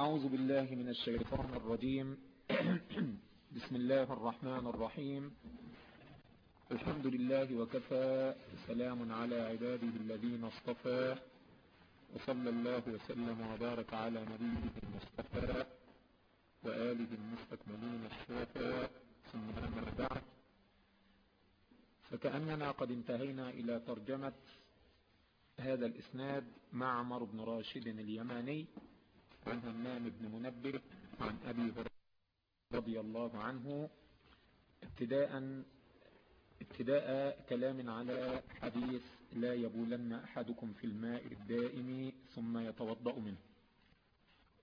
أعوذ بالله من الشيطان الرجيم. بسم الله الرحمن الرحيم. الحمد لله وكفى. سلام على عباده الذين اصطفى. وصلى الله وسلم وبارك على نبيه المصطفى وآله المستكملين الشرفاء ثم أما بعد. فكأننا قد انتهينا إلى ترجمة هذا الإسناد معمر بن راشد اليماني. عن همام بن منبه عن أبي هريرة رضي الله عنه ابتداء ابتداء كلام على حديث لا يبولن أحدكم في الماء الدائم ثم يتوضأ منه.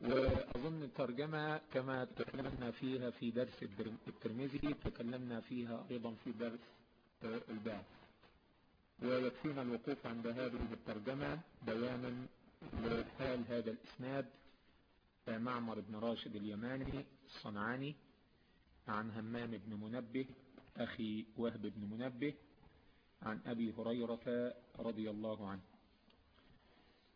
وأظن الترجمة كما تكلمنا فيها في درس الترمذي تكلمنا فيها أيضا في درس البعث ويكفينا الوقوف عند هذه الترجمة بيانا لحال هذا الإسناد. معمر بن راشد اليماني الصنعاني عن همام بن منبه أخي وهب بن منبه عن أبي هريرة رضي الله عنه.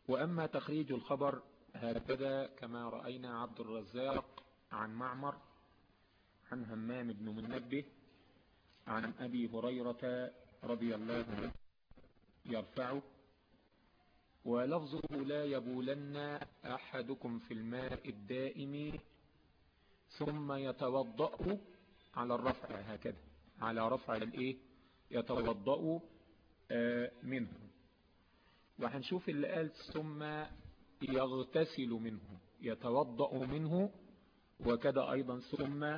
وأما تخريج الخبر هكذا كما رأينا عبد الرزاق عن معمر عن همام بن منبه عن أبي هريرة رضي الله عنه يرفعه. ولفظه لا يبولن أحدكم في الماء الدائم ثم يتوضأ على الرفع هكذا على رفع الإيه؟ يتوضأ منه. وهنشوف اللي قال ثم يغتسل منه يتوضأ منه وكذا أيضا ثم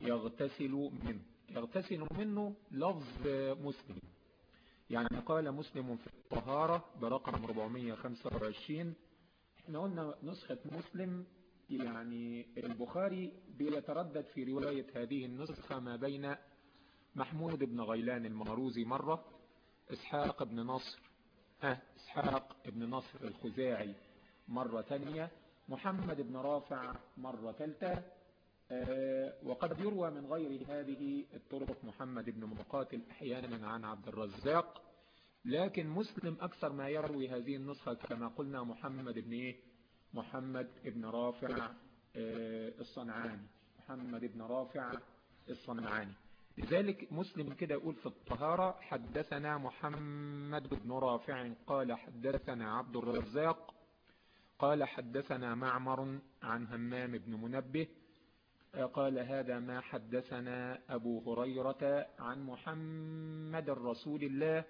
يغتسل منه. يغتسل منه لفظ مسلم. يعني قال مسلم في الطهارة برقم 425 إحنا قلنا نسخة مسلم يعني البخاري بيتردد في رواية هذه النسخة ما بين محمود بن غيلان المروزي مرة إسحاق بن نصر ها إسحاق بن نصر الخزاعي مرة ثانية محمد بن رافع مرة ثالثة وقد يروى من غير هذه الطرق محمد بن مقاتل أحيانا عن عبد الرزاق لكن مسلم أكثر ما يروي هذه النسخة كما قلنا محمد بن إيه؟ محمد بن رافع أه الصنعاني. محمد بن رافع الصنعاني. لذلك مسلم كده يقول في الطهارة حدثنا محمد بن رافع قال حدثنا عبد الرزاق قال حدثنا معمر عن همام بن منبه قال هذا ما حدثنا أبو هريرة عن محمد رسول الله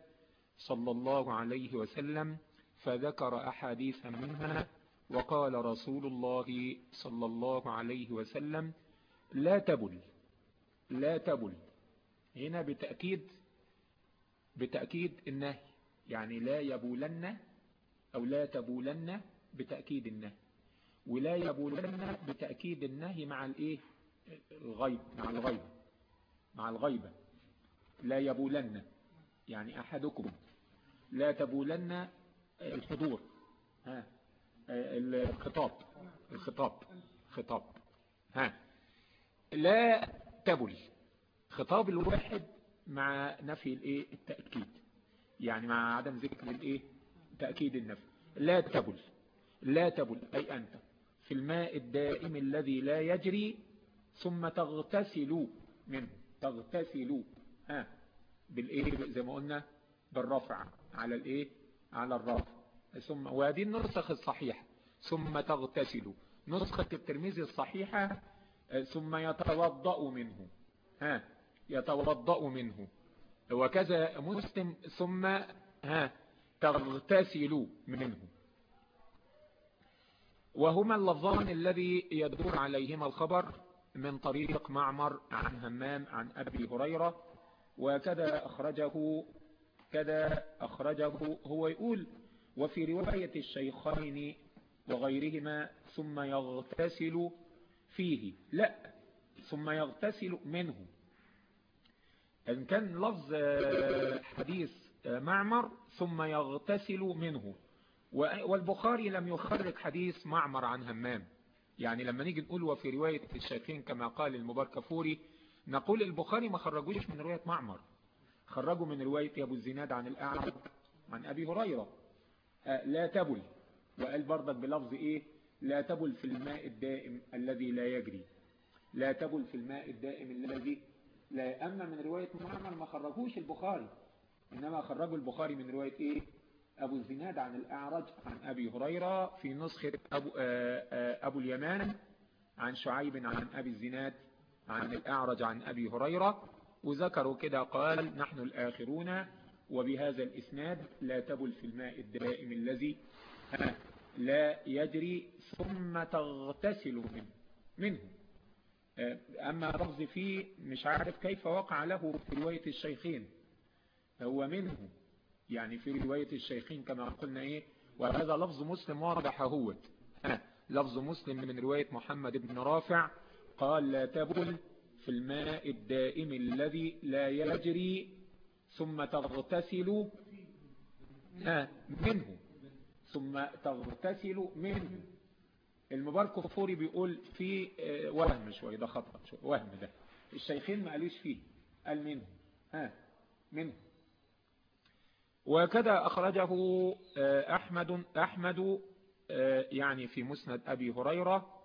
صلى الله عليه وسلم فذكر أحاديث منها وقال رسول الله صلى الله عليه وسلم لا تبل لا تبل. هنا بتأكيد بتأكيد النهي يعني لا يبولن أو لا تبولن بتأكيد النهي. ولا يبولن بتأكيد النهي مع الإيه؟ الغيب مع الغيبة مع الغيبة لا يبولن يعني أحدكم. لا تبولن الحضور. ها الخطاب الخطاب خطاب. ها لا تبل خطاب الواحد مع نفي الإيه؟ التأكيد. يعني مع عدم ذكر الإيه؟ تأكيد النفي. لا تبل لا تبل أي أنت. في الماء الدائم الذي لا يجري ثم تغتسل منه. تغتسل. ها. بالإيه؟ زي ما قلنا بالرفع. على الإيه؟ على الرفع. ثم وهذه النسخ الصحيحة. ثم تغتسل. نسخة الترمذي الصحيحة ثم يتوضأ منه. ها. يتوضأ منه. وكذا مسلم ثم ها تغتسل منه. وهما اللفظان الذي يدور عليهما الخبر. من طريق معمر عن همام عن أبي هريرة وكذا أخرجه كذا أخرجه. هو يقول وفي رواية الشيخين وغيرهما ثم يغتسل فيه. لا ثم يغتسل منه. إن كان لفظ حديث معمر ثم يغتسل منه. والبخاري لم يخرج حديث معمر عن همام. يعني لما نيجي نقول وفي رواية الشيخين كما قال المباركفوري نقول البخاري ما خرجوش من رواية معمر خرجوا من رواية أبو الزناد عن الأعرج عن أبي هريرة. لا تبل. وقال برضك بلفظ إيه؟ لا تبل في الماء الدائم الذي لا يجري. لا تبل في الماء الدائم الذي لا أما من رواية معمر ما خرجوش البخاري إنما خرجوا البخاري من رواية إيه؟ أبو الزناد عن الأعرج عن أبي هريرة في نسخة أبو, آآ آآ أبو اليمان عن شعيب عن أبي الزناد عن الأعرج عن أبي هريرة وذكروا كده قال نحن الآخرون وبهذا الإسناد لا تبل في الماء الدائم الذي لا يجري ثم تغتسل منه. منه أما لفظ فيه مش عارف كيف وقع له في رواية الشيخين هو منه. يعني في رواية الشيخين كما قلنا إيه وهذا لفظ مسلم واضح هو. لفظ مسلم من رواية محمد بن رافع قال لا تبل في الماء الدائم الذي لا يجري ثم تغتسل منه. ثم تغتسل منه. المبارك الفوري بيقول في وهم شوية ده خطأ وهم ده. الشيخين ما قالوش فيه قال منه. ها منه. وكذا أخرجه أحمد أحمد يعني في مسند أبي هريرة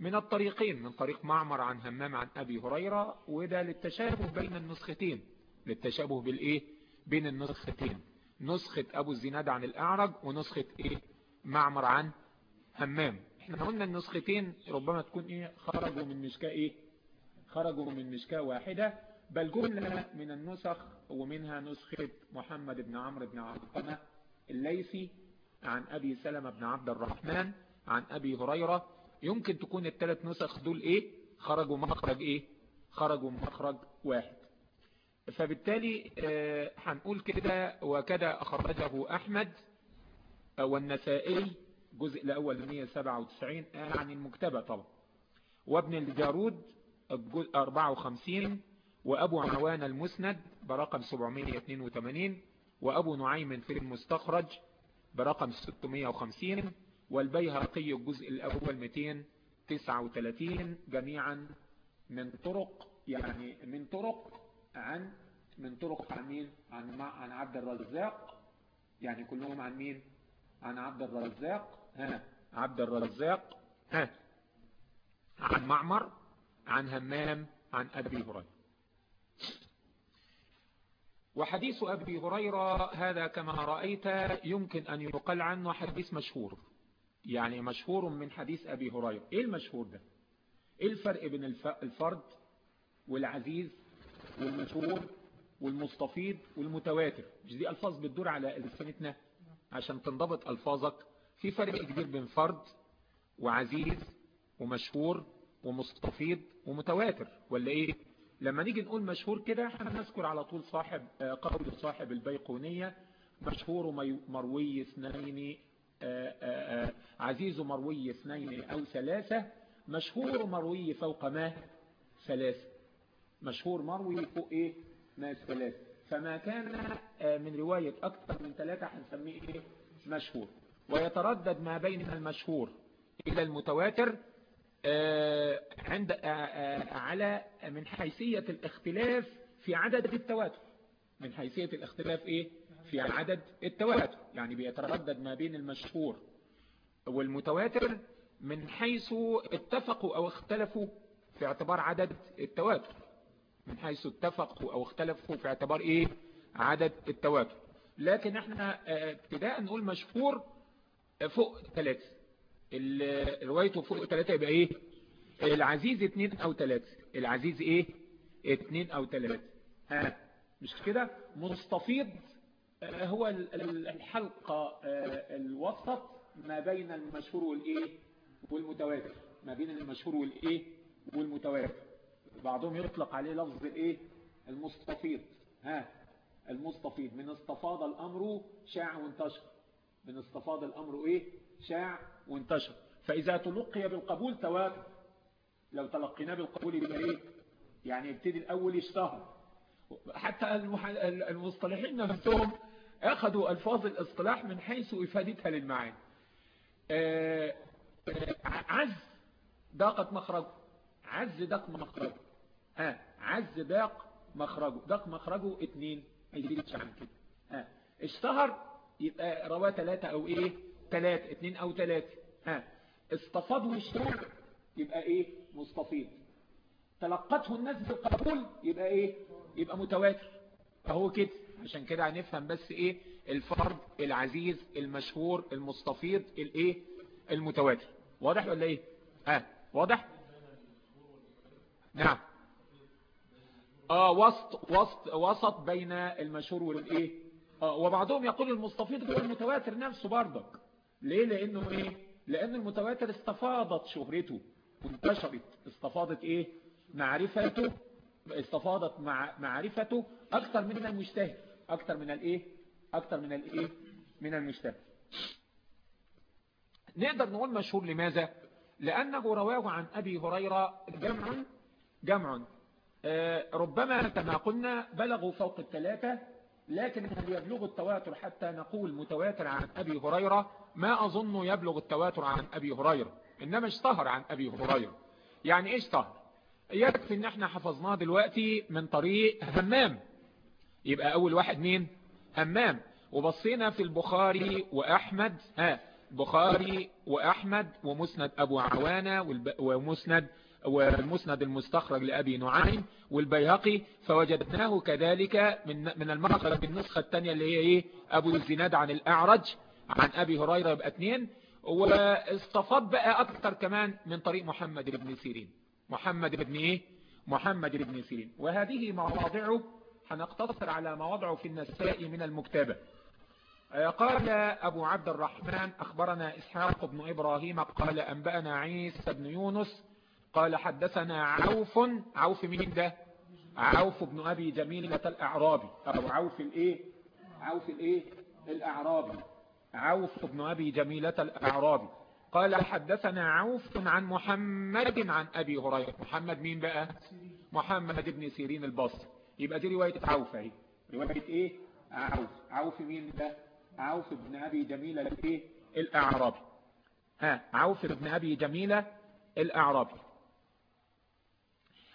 من الطريقين من طريق معمر عن همام عن أبي هريرة وده للتشابه بين النسختين. للتشابه بالإيه؟ بين النسختين. نسخة أبو الزناد عن الأعرج ونسخة إيه؟ معمر عن همام. إحنا قلنا النسختين ربما تكون إيه؟ خرجوا من مشكاة إيه؟ خرجوا من مشكاة واحدة. بل جملة من النسخ ومنها نسخة محمد بن عمرو بن علقمة الليثي عن أبي سلمة بن عبد الرحمن عن أبي هريرة. يمكن تكون الثلاث نسخ دول إيه؟ خرجوا مخرج إيه؟ خرجوا مخرج واحد. فبالتالي هنقول كده وكذا أخرجه أحمد والنسائي الجزء الأول 197 عن المكتبة طبعا. وابن الجارود 54 وأبو عوان المسند برقم 782 وأبو نعيم في المستخرج برقم 650 والبيهقي الجزء الأول 239 جميعا من طرق يعني من طرق عن من طرق عن مين؟ عن عن عبد الرزاق. يعني كلهم عن مين؟ عن عبد الرزاق. ها عبد الرزاق. ها عن معمر عن همام عن أبي هريرة. وحديث أبي هريرة هذا كما رأيت يمكن أن يقال عنه حديث مشهور. يعني مشهور من حديث أبي هريرة. إيه المشهور ده؟ إيه الفرق بين الفرد والعزيز والمشهور والمستفيض والمتواتر؟ مش دي ألفاظ بتدور على لسانتنا عشان تنضبط ألفاظك؟ في فرق كبير بين فرد وعزيز ومشهور ومستفيض ومتواتر. ولا إيه؟ لما نيجي نقول مشهور كده هنذكر على طول صاحب قول صاحب البيقونية مشهور مروي اثنين عزيز مروي اثنين أو ثلاثة مشهور مروي فوق ما ثلاثة. مشهور مروي فوق إيه؟ ما ثلاثة. فما كان من رواية أكثر من ثلاثة هنسميه إيه؟ مشهور. ويتردد ما بين المشهور إلى المتواتر عند على من حيثية الاختلاف في عدد التواتر. من حيثية الاختلاف إيه؟ في عدد التواتر. يعني بيتردد ما بين المشهور والمتواتر من حيث اتفقوا أو اختلفوا في اعتبار عدد التواتر. من حيث اتفقوا أو اختلفوا في اعتبار إيه؟ عدد التواتر. لكن إحنا ابتداء نقول مشهور فوق ثلاثة روايته فوق ثلاثة يبقى إيه؟ العزيز اتنين أو ثلاثة العزيز إيه؟ اتنين أو ثلاثة ها مش كده؟ مستفيض هو الحلقة الوسط ما بين المشهور والإيه؟ والمتواتر. ما بين المشهور والإيه؟ والمتواتر. بعضهم يطلق عليه لفظ الايه المستفيض. ها المستفيض. من استفاض الأمر شاع وانتشر من استفاض الأمر إيه؟ شاع وانتشر. فإذا تلقي بالقبول تواتر لو تلقيناه بالقبول يبقى إيه؟ يعني يبتدي الأول يشتهر. حتى المصطلحين نفسهم أخذوا ألفاظ الاصطلاح من حيث إفادتها للمعاني. عز ضاقت مخرجه. عز دق مخرجه. ها عز داق مخرجه. دق مخرجه اتنين. ما يزيدش عن كده. ها اشتهر يبقى رواه ثلاثة أو إيه؟ ثلاثة اتنين أو ثلاثة ها. استفاض وشهور يبقى إيه؟ مستفيض. تلقته الناس بالقبول يبقى إيه؟ يبقى متواتر. فهو كده. عشان كده هنفهم بس إيه؟ الفرد العزيز المشهور المستفيض الإيه؟ المتواتر. واضح ولا إيه؟ ها. آه. واضح؟ نعم. آه وسط وسط وسط بين المشهور والإيه؟ آه وبعضهم يقول المستفيض هو المتواتر نفسه برضك ليه؟ لأنه إيه؟ لأن المتواتر استفاضت شهرته. وانتشرت استفاضت إيه؟ معرفته. استفاضت مع معرفته أكثر من المجتهد. أكثر من الإيه؟ أكثر من الإيه؟ من المجتهد. نقدر نقول مشهور لماذا؟ لأنه رواه عن أبي هريرة جمع جمع. ربما كما قلنا بلغوا فوق الثلاثة لكن هل يبلغ التواتر حتى نقول متواتر عن أبي هريرة ما أظن يبلغ التواتر عن أبي هريرة إنما اشتهر عن أبي هريرة. يعني إيش اشتهر؟ يكفي إن إحنا حفظناه دلوقتي من طريق همام. يبقى أول واحد مين؟ همام. وبصينا في البخاري وأحمد ها بخاري وأحمد ومسند أبو عوانة ومسند والمسند المستخرج لأبي نعيم والبيهقي فوجدناه كذلك من من المخرج النسخة الثانية اللي هي إيه؟ أبو الزناد عن الأعرج. عن أبي هريرة يبقى اثنين واستفاد بقى أكثر كمان من طريق محمد بن سيرين. محمد بن إيه؟ محمد بن سيرين. وهذه مواضعه هنقتصر على مواضعه في النساء من المكتبة. قال أبو عبد الرحمن أخبرنا إسحاق بن إبراهيم قال أنبأنا عيسى بن يونس قال حدثنا عوف. عوف مين ده؟ عوف بن أبي جميلة الأعرابي. أو عوف الإيه؟ عوف الإيه؟ الأعرابي. عوف بن أبي جميلة الأعرابي. قال حدثنا عوف عن محمد عن أبي هريرة. محمد مين بقى؟ محمد بن سيرين البصري. يبقى دي رواية عوف أهي. رواية إيه؟ عوف. عوف مين ده؟ عوف بن أبي جميلة الإيه؟ الأعرابي. ها عوف بن أبي جميلة الأعرابي.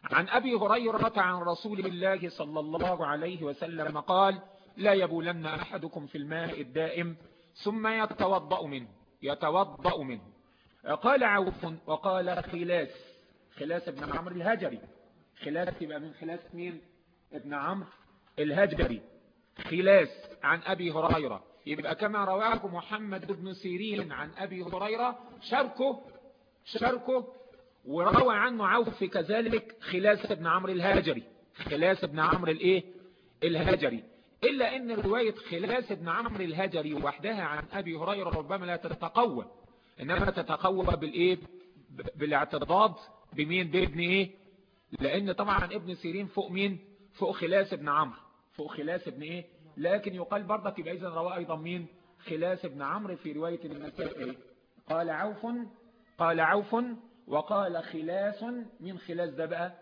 عن أبي هريرة عن رسول الله صلى الله عليه وسلم قال لا يبولن أحدكم في الماء الدائم ثم يتوضأ منه يتوضأ منه. قال عوف وقال خلاس خلاس ابن عمرو الهجري. خلاس يبقى من خلاس مين؟ ابن عمرو الهجري. خلاس عن أبي هريرة. يبقى كما رواه محمد بن سيرين عن أبي هريرة شركه شركه وروى عنه عوف كذلك خلاس بن عمرو الهاجري خلاس بن عمرو الإيه؟ الهاجري إلا إن رواية خلاس بن عمرو الهاجري وحدها عن أبي هريرة ربما لا تتقوى. إنما تتقوى بالإيه؟ بالاعتضاد بمين؟ بابن إيه؟ لأن طبعا ابن سيرين فوق مين؟ فوق خلاس بن عمرو. فوق خلاس بن إيه؟ لكن يقال برضك يبقى اذا رواه أيضا مين؟ خلاس بن عمرو في رواية النسائي قال عوف قال عوف وقال خلاس من خلاس ده بقى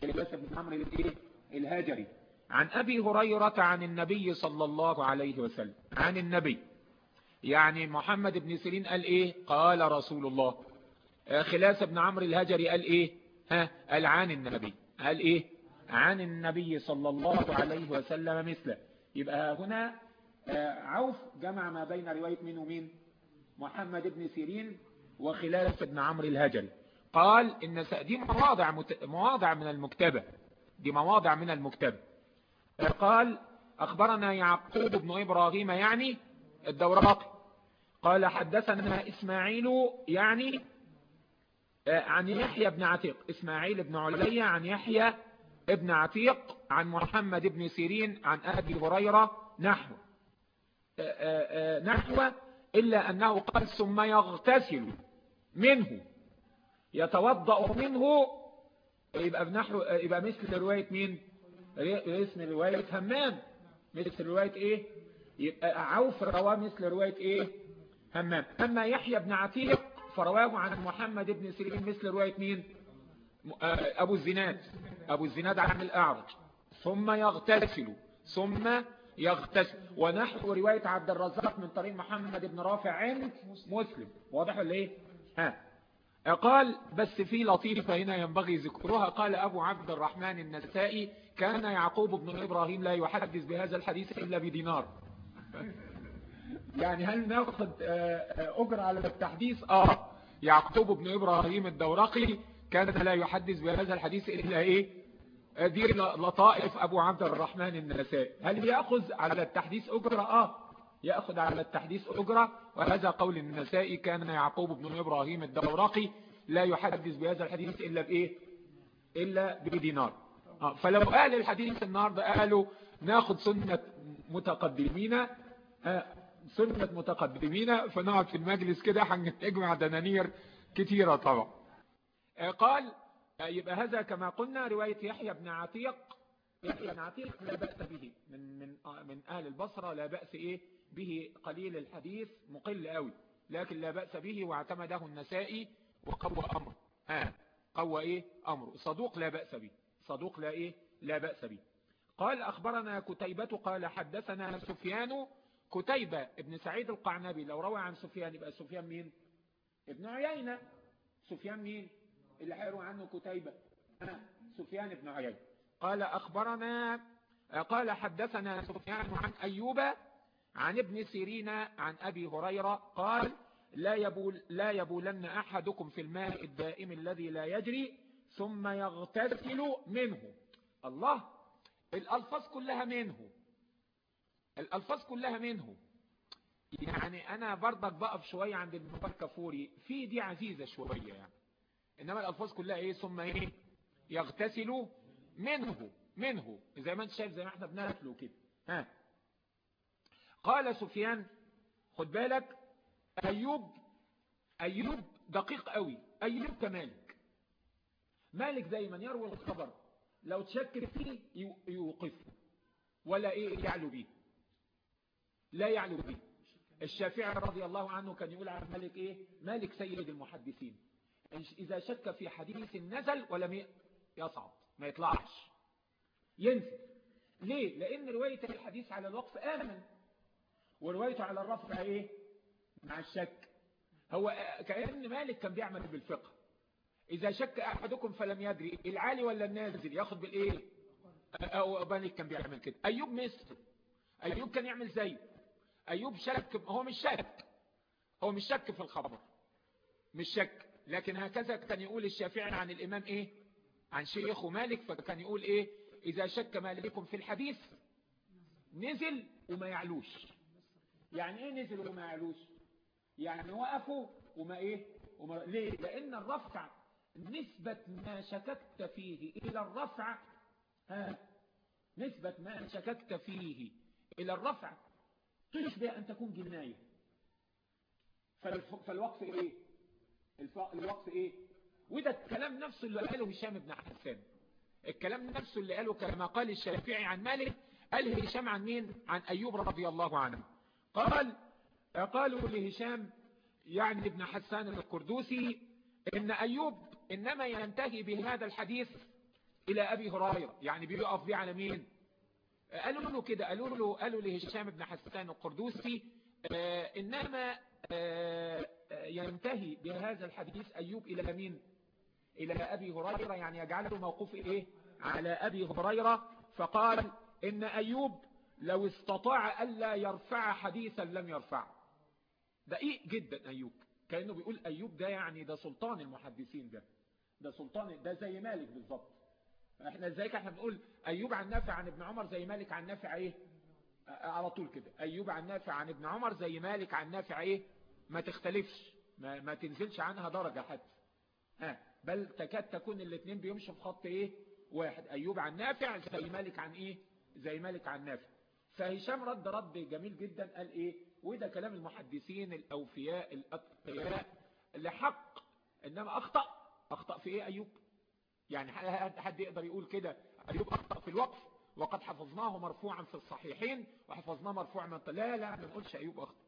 خلاس بن عمرو الإيه؟ الهاجري عن أبي هريرة عن النبي صلى الله عليه وسلم. عن النبي. يعني محمد بن سيرين قال إيه؟ قال رسول الله. خلاس بن عمرو الهاجري قال إيه؟ ها؟ قال عن النبي. قال إيه؟ عن النبي صلى الله عليه وسلم مثله. يبقى هنا عوف جمع ما بين رواية مين ومين؟ محمد بن سيرين وخلاس بن عمرو الهاجري قال إن دي مواضع. مواضع من المكتبة. دي مواضع من المكتبة. قال أخبرنا يعقوب بن إبراهيم يعني الدوراقي قال حدثنا إسماعيل يعني عن يحيى بن عتيق. إسماعيل بن علي عن يحيى ابن عتيق عن محمد بن سيرين عن أبي هريرة نحو نحو إلا أنه قال ثم يغتسل منه يتوضأ منه يبقى بنحو يبقى مثل رواية مين؟ اسم رواية همام. مثل رواية إيه؟ يبقى عوف رواه مثل رواية إيه؟ همام. أما يحيى بن عتيق فرواه عن محمد بن سيرين مثل رواية مين؟ أبو الزناد. أبو الزناد عن الأعرج. ثم يغتسل. ثم يغتسل. ونحو رواية عبد الرزاق من طريق محمد بن رافع عن مسلم. واضح ولا إيه؟ ها. قال بس في لطيفة هنا ينبغي ذكرها. قال أبو عبد الرحمن النسائي كان يعقوب بن إبراهيم لا يحدث بهذا الحديث إلا بدينار. يعني هل ناخد أجر على التحديث؟ آه. يعقوب بن إبراهيم الدورقي كان لا يحدث بهذا الحديث إلا إيه؟ دي لطائف أبو عبد الرحمن النسائي. هل يأخذ على التحديث أجرة؟ آه. يأخذ على التحديث أجرة. وهذا قول النسائي كان يعقوب بن إبراهيم الدورقي لا يحدث بهذا الحديث إلا بإيه؟ إلا بدينار. آه فلو قال الحديث النهاردة قالوا ناخد سنة متقدمين آه سنة متقدمين فنقعد في المجلس كده هنجمع دنانير كتيرة طبعا. آه قال يبقى هذا كما قلنا رواية يحيى بن عتيق يحيى بن عتيق لا بأس به. من, من, من أهل البصرة لا بأس إيه؟ به قليل الحديث مقل قوي لكن لا بأس به واعتمده النسائي وقوى أمر ها قوى إيه؟ أمره. صدوق لا بأس به. صدوق لا إيه؟ لا بأس به. قال أخبرنا كتيبة قال حدثنا سفيان. كتيبة ابن سعيد القعنبي لو روى عن سفيان يبقى سفيان مين؟ ابن عيينة. سفيان مين؟ اللي حيروا عنه كتيبة. سفيان بن عيينة. قال أخبرنا قال حدثنا سفيان عن أيوب عن ابن سيرين عن أبي هريرة. قال لا يبول لا يبولن أحدكم في الماء الدائم الذي لا يجري ثم يغتسل منه. الله الألفاظ كلها منه. الألفاظ كلها منه. يعني أنا برضك بقف شوية عند المبار كفوري في دي عزيزة شوية يعني. إنما الألفاظ كلها إيه؟ ثم إيه؟ يغتسل منه. منه. زي ما أنت شايف زي ما إحنا بناكله كده. ها. قال سفيان خد بالك أيوب أيوب دقيق قوي. أيوب كمالك مالك دايما يروي الخبر. لو تشكر فيه يوقفه ولا إيه يعلو به. لا يعلو به. الشافعي رضي الله عنه كان يقول عن مالك إيه؟ مالك سيد المحدثين. إذا شك في حديث نزل ولم يصعد. ما يطلعش. ينزل. ليه؟ لأن رواية الحديث على الوقف آمن. وروايته على الرفع إيه؟ مع الشك. هو كأن مالك كان بيعمل بالفقه. إذا شك أحدكم فلم يدري العالي ولا النازل ياخد بالإيه؟ أو مالك كان بيعمل كده. أيوب مثل أيوب كان يعمل زي. أيوب شك هو مش شك. هو مش شك في الخبر. مش شك. لكن هكذا كان يقول الشافعي عن الإمام إيه؟ عن شيخه مالك فكان يقول إيه؟ إذا شك مالكم في الحديث نزل وما يعلوش. يعني إيه نزل وما يعلوش؟ يعني وقفوا وما إيه؟ وما ليه؟ لأن الرفع نسبة ما شككت فيه إلى الرفع ها نسبة ما شككت فيه إلى الرفع تشبه أن تكون جناية. فالوقف إيه؟ الوقف إيه؟ وده الكلام نفسه اللي قاله هشام بن حسان الكلام نفسه اللي قاله كما قال الشافعي عن مالك قال هشام عن مين؟ عن أيوب رضي الله عنه. قال قالوا لهشام يعني ابن حسان القردوسي إن أيوب إنما ينتهي بهذا الحديث إلى أبي هريرة يعني بيقف بيه على مين قالوا له كده قالوا له قالوا لهشام بن حسان القردوسي آه إنما آه ينتهي بهذا الحديث أيوب إلى مين؟ إلى أبي هريرة يعني يجعله موقوف إيه؟ على أبي هريرة. فقال إن أيوب لو استطاع ألا يرفع حديثا لم يرفع. دقيق جدا أيوب كأنه بيقول أيوب ده يعني ده سلطان المحدثين ده. ده سلطان ده زي مالك بالظبط. إحنا إزاي إحنا بنقول أيوب عن نافع عن ابن عمر زي مالك عن نافع إيه؟ على طول كده. أيوب عن نافع عن ابن عمر زي مالك عن نافع إيه؟ ما تختلفش. ما, ما تنزلش عنها درجة حتى. ها بل تكاد تكون الاثنين بيمشوا في خط إيه؟ واحد. أيوب عن نافع زي مالك عن إيه؟ زي مالك عن نافع. فهشام رد رد جميل جدا قال إيه؟ وده كلام المحدثين الأوفياء الأتقياء لحق إنما أخطأ أخطأ في إيه أيوب؟ يعني حد يقدر يقول كده؟ أيوب أخطأ في الوقف وقد حفظناه مرفوعا في الصحيحين وحفظناه مرفوعا من لا لا ما نقولش أيوب أخطأ.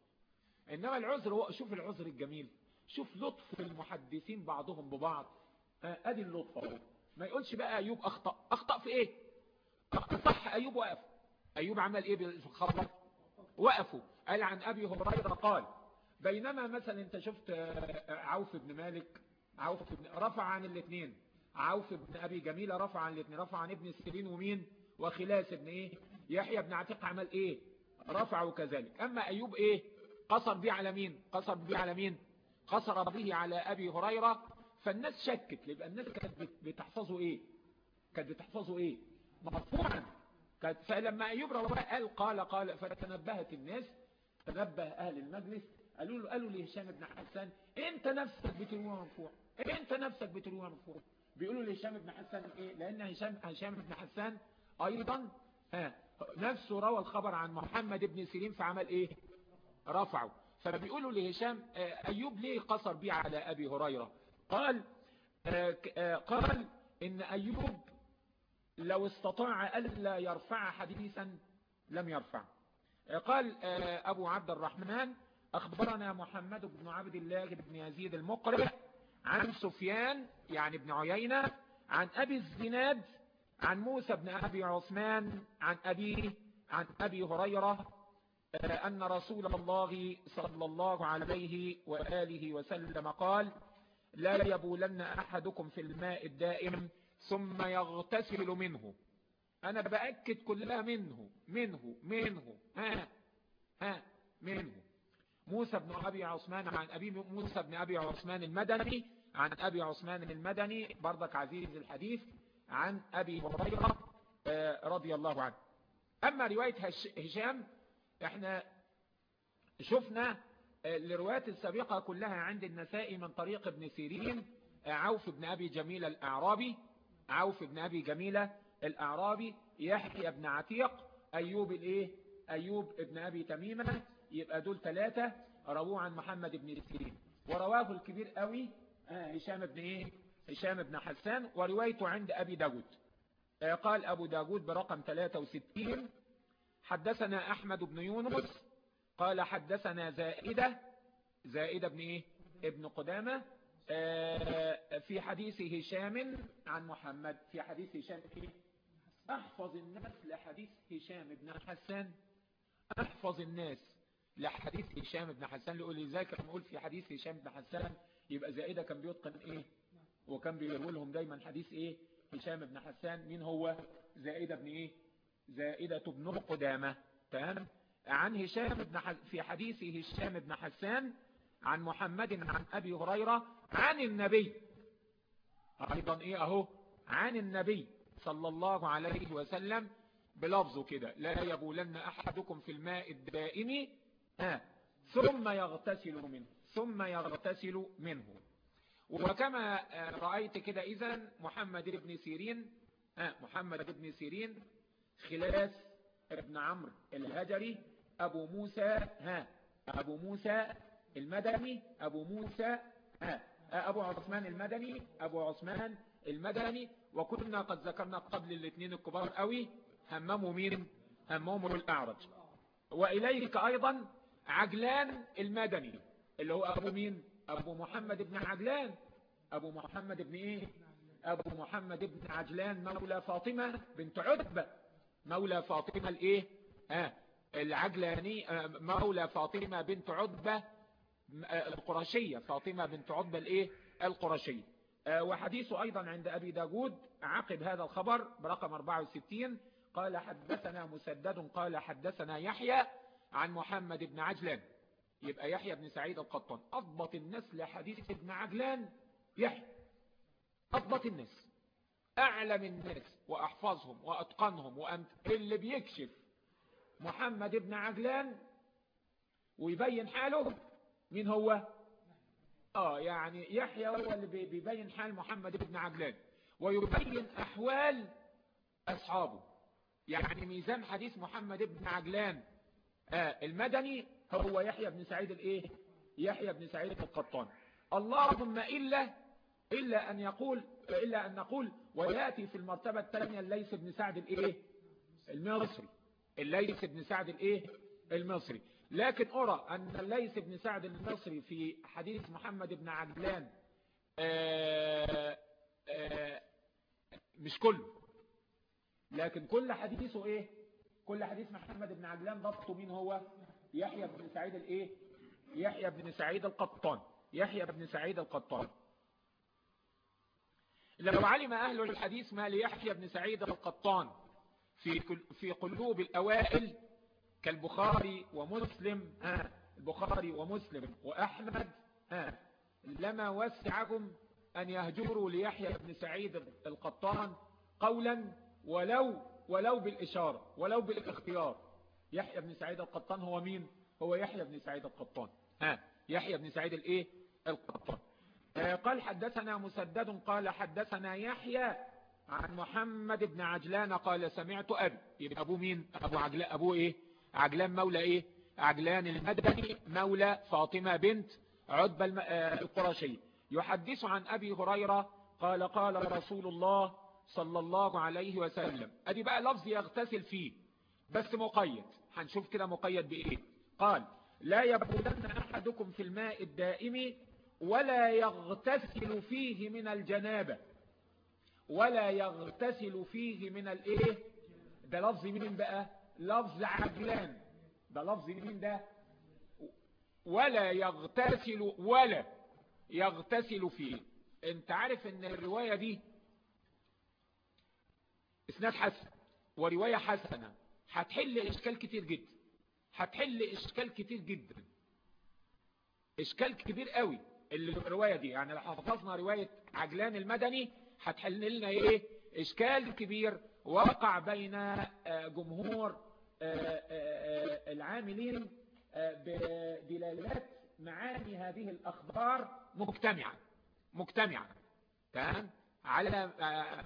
إنما العذر هو شوف العذر الجميل. شوف لطف المحدثين بعضهم ببعض. أدي اللطف أهو. ما يقولش بقى أيوب أخطأ. أخطأ في إيه؟ صح أيوب وقف. أيوب عمل إيه بالخبر؟ وقفوا. قال عن أبي هريرة قال بينما مثلا أنت شفت عوف بن مالك عوف بن رفع عن الاثنين. عوف بن أبي جميله رفع عن الاثنين. رفع عن ابن السيرين ومين؟ وخلاس ابن إيه؟ يحيى بن عتيق عمل إيه؟ رفعه كذلك. أما أيوب إيه؟ قصر بيه على مين؟ قصر بيه على مين؟ قصر به على أبي هريرة. فالناس شكت يبقى الناس كانت بتحفظه إيه؟ كانت بتحفظه إيه؟ مرفوعا. فلما أيوب رواه قال قال قال فتنبهت الناس تنبه أهل المجلس قالوا له قالوا لهشام بن حسان أنت نفسك بترويه مرفوع أنت نفسك بترويه مرفوع بيقولوا لهشام بن حسان إيه؟ لأن هشام هشام بن حسان أيضا ها نفسه روى الخبر عن محمد بن سيرين فعمل إيه؟ رفعه. فبيقولوا لهشام أيوب ليه قصر بيه على أبي هريرة؟ قال قال إن أيوب لو استطاع ألا يرفع حديثا لم يرفع. قال أبو عبد الرحمن أخبرنا محمد بن عبد الله بن يزيد المقرئ عن سفيان يعني ابن عيينة عن أبي الزناد عن موسى بن أبي عثمان عن ابيه عن أبي هريرة أن رسول الله صلى الله عليه وآله وسلم قال لا يبولن أحدكم في الماء الدائم ثم يغتسل منه. أنا بأكد كلها منه منه منه ها ها منه. موسى بن أبي عثمان عن أبي موسى بن أبي عثمان المدني عن أبي عثمان المدني برضك عزيز الحديث عن أبي هريرة رضي الله عنه. أما رواية هشام إحنا شفنا الروايات السابقة كلها عند النساء من طريق ابن سيرين عوف بن أبي جميل الأعرابي عوف بن أبي جميلة الأعرابي يحيى بن عتيق أيوب الإيه؟ أيوب ابن أبي تميمة يبقى دول ثلاثة رووا عن محمد بن سيرين. ورواه الكبير قوي هشام بن إيه؟ هشام بن حسان وروايته عند أبي داود. قال أبو داود برقم 63 حدثنا أحمد بن يونس قال حدثنا زائدة زائدة بن إيه؟ ابن قدامة في حديث هشام عن محمد في حديث هشام إيه؟ أحفظ الناس لحديث هشام بن حسان. أحفظ الناس. لحديث هشام بن حسان لقول لي ذاك نقول في حديث هشام بن حسان يبقى زائدة كان بيتقن إيه؟ وكان بيقول لهم دايما حديث إيه؟ هشام بن حسان مين هو؟ زائدة بن إيه؟ زائدة بن قدامة. تمام؟ عن هشام بن ح... في حديث هشام بن حسان عن محمد عن أبي هريرة عن النبي. أيضا إيه أهو؟ عن النبي صلى الله عليه وسلم بلفظه كده لا يبولن أحدكم في الماء الدائم آه. ثم يغتسل منه ثم يغتسل منه وكما رأيت كده إذا محمد بن سيرين آه. محمد بن سيرين خلاس ابن عمرو الهجري أبو موسى ها أبو موسى المدني أبو موسى ها أبو عثمان المدني أبو عثمان المدني وكنا قد ذكرنا قبل الاثنين الكبار قوي همموا مين همموا الأعرج وإليك أيضا عجلان المدني اللي هو أبو مين؟ أبو محمد بن عجلان. أبو محمد بن إيه؟ أبو محمد بن عجلان مولى فاطمة بنت عتبة. مولى فاطمة الإيه؟ آه العجلاني آه مولى فاطمة بنت عتبة آه القرشية. فاطمة بنت عتبة الإيه؟ القرشية. آه وحديثه أيضا عند أبي داود عقب هذا الخبر برقم 64 قال حدثنا مسدد قال حدثنا يحيى عن محمد بن عجلان. يبقى يحيى بن سعيد القطان. أضبط الناس لحديث ابن عجلان. يحيى. أضبط الناس. أعلم الناس وأحفظهم وأتقنهم وأنت اللي بيكشف؟ محمد بن عجلان ويبين حاله مين هو؟ آه يعني يحيى هو اللي بيبين حال محمد بن عجلان. ويبين أحوال أصحابه. يعني ميزان حديث محمد بن عجلان المدني هو يحيى بن سعيد الإيه؟ يحيى بن سعيد القطان. اللهم إلا إلا أن يقول إلا أن نقول ويأتي في المرتبة الثانية الليث بن سعد الإيه؟ المصري. الليث بن سعد الإيه؟ المصري. لكن أرى أن الليث بن سعد المصري في حديث محمد بن عجلان آآ آآ مش كله. لكن كل حديثه إيه؟ كل حديث محمد بن عجلان ضبطه مين هو؟ يحيى بن سعيد الإيه؟ يحيى بن سعيد القطان. يحيى بن سعيد القطان. لو علم أهل الحديث ما ليحيى بن سعيد القطان في في قلوب الأوائل كالبخاري ومسلم ها البخاري ومسلم وأحمد ها لما وسعهم أن يهجروا ليحيى بن سعيد القطان قولا ولو ولو بالإشارة ولو بالاختيار. يحيى بن سعيد القطان هو مين؟ هو يحيى بن سعيد القطان. ها يحيى بن سعيد الإيه؟ القطان. آه قال حدثنا مسدد قال حدثنا يحيى عن محمد بن عجلان قال سمعت أبي. يبقى أبو مين؟ أبو عجلان أبو إيه؟ عجلان مولى إيه؟ عجلان المدني مولى فاطمة بنت عتبة القرشي. يحدث عن أبي هريرة قال قال رسول الله صلى الله عليه وسلم. أدي بقى لفظ يغتسل فيه. بس مقيد. هنشوف كده مقيد بإيه. قال لا يبودن أحدكم في الماء الدائم ولا يغتسل فيه من الجنابة. ولا يغتسل فيه من الايه ده لفظ مين بقى؟ لفظ عجلان ده لفظ مين ده؟ ولا يغتسل ولا يغتسل فيه. أنت عارف إن الرواية دي إسناد حسن ورواية حسنة. هتحل إشكال كتير جدا. هتحل إشكال كتير جدا. إشكال كبير قوي الرواية دي. يعني لو حفظنا رواية عجلان المدني هتحل لنا إيه؟ إشكال كبير وقع بين جمهور العاملين بدلالات معاني هذه الأخبار مجتمعة مجتمعة تمام؟ على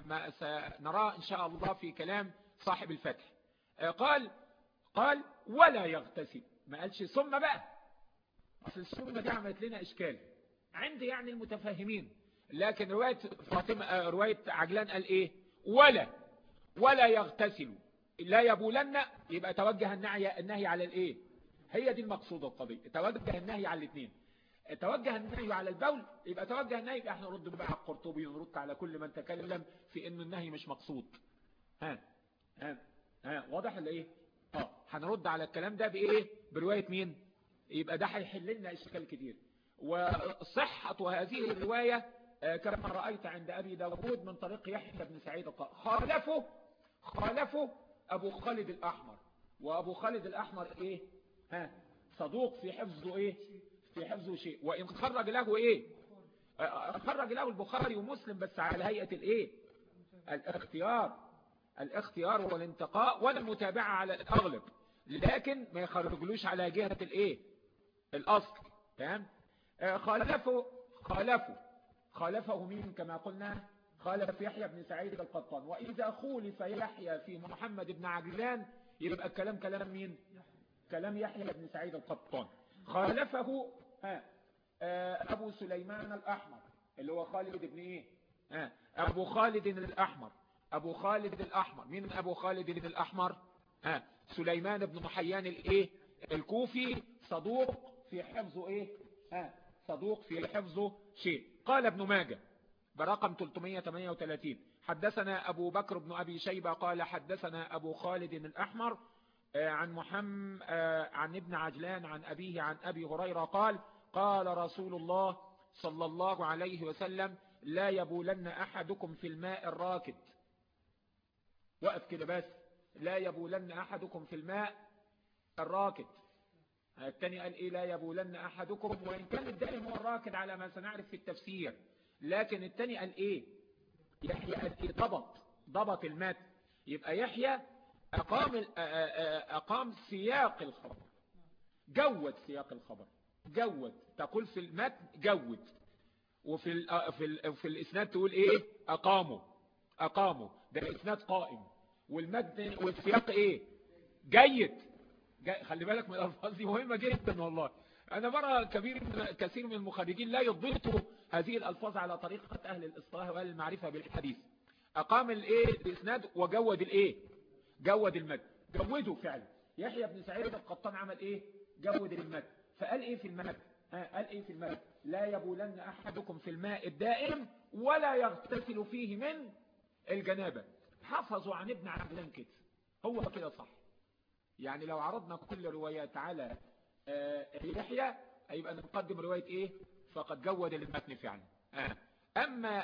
ما سنراه إن شاء الله في كلام صاحب الفتح. قال قال ولا يغتسل. ما قالش ثم بقى. أصل الثم دي عملت لنا إشكال. عند يعني المتفاهمين لكن رواية فاطمة رواية عجلان قال إيه؟ ولا ولا يغتسل. لا يبولن يبقى توجه النهي على الإيه؟ هي دي المقصود القضية. توجه النهي على الاثنين توجه النهي على البول يبقى توجه النهي إحنا نرد بقى على القرطبي ونرد على كل من تكلم في ان النهي مش مقصود. ها ها ها واضح ولا إيه؟ آه هنرد على الكلام ده بإيه؟ برواية مين؟ يبقى ده هيحل لنا إشكال كتير. وصحة هذه الرواية كما رأيت عند أبي داود من طريق يحيى بن سعيد خالفه خالفه أبو خالد الأحمر. وأبو خالد الأحمر إيه؟ ها صدوق في حفظه إيه؟ في حفظه شيء. وإن خرج له إيه؟ خرج له البخاري ومسلم بس على هيئة الإيه؟ الاختيار. الاختيار والانتقاء والمتابعة على الأغلب. لكن ما يخرجلوش على جهة الإيه؟ الأصل. تمام؟ خالفه خالفه. خالفه مين كما قلنا؟ خالف يحيى بن سعيد القطان. وإذا خولف يحيى في محمد بن عجلان يبقى الكلام كلام مين؟ كلام يحيى بن سعيد القطان. خالفه ها أبو سليمان الأحمر اللي هو خالد بن إيه؟ ها أبو خالد الأحمر أبو خالد الأحمر. مين أبو خالد الأحمر؟ ها سليمان بن محيان الإيه؟ الكوفي صدوق في حفظه إيه؟ ها صدوق في حفظه شيء. قال ابن ماجه برقم 338 حدثنا أبو بكر بن أبي شيبة قال حدثنا أبو خالد الأحمر عن محمد عن ابن عجلان عن أبيه عن أبي هريرة قال قال رسول الله صلى الله عليه وسلم لا يبولن أحدكم في الماء الراكد. وقف كده بس. لا يبولن أحدكم في الماء الراكد. الثاني قال إيه؟ لا يبولن أحدكم وإن كان الدائم هو الراكد على ما سنعرف في التفسير. لكن الثاني قال إيه؟ يحيى قال إيه؟ ضبط ضبط المات يبقى يحيى أقام, أقام سياق الخبر. جود سياق الخبر. جود. تقول في المتن جود. وفي ال في ال في الإسناد تقول إيه؟ أقاموا أقاموا ده الإسناد قائم. والمتن والسياق إيه؟ جيد. خلي بالك من الألفاظ دي مهمة جدا والله. أنا برى كبير كثير من المخرجين لا يضبطوا هذه الألفاظ على طريقة أهل الاصطلاح وأهل المعرفة بالحديث. أقام الإيه؟ الإسناد وجود الإيه؟ جود المتن جوده فعلا. يحيى بن سعيد القطان عمل إيه؟ جود المد فقال إيه في المد قال إيه في المد لا يبولن أحدكم في الماء الدائم ولا يغتسل فيه من الجنابة. حفظوا عن ابن عجلان كده هو كده صح. يعني لو عرضنا كل روايات على يحيى هيبقى نقدم رواية إيه؟ فقد جود المتن فعلا. أما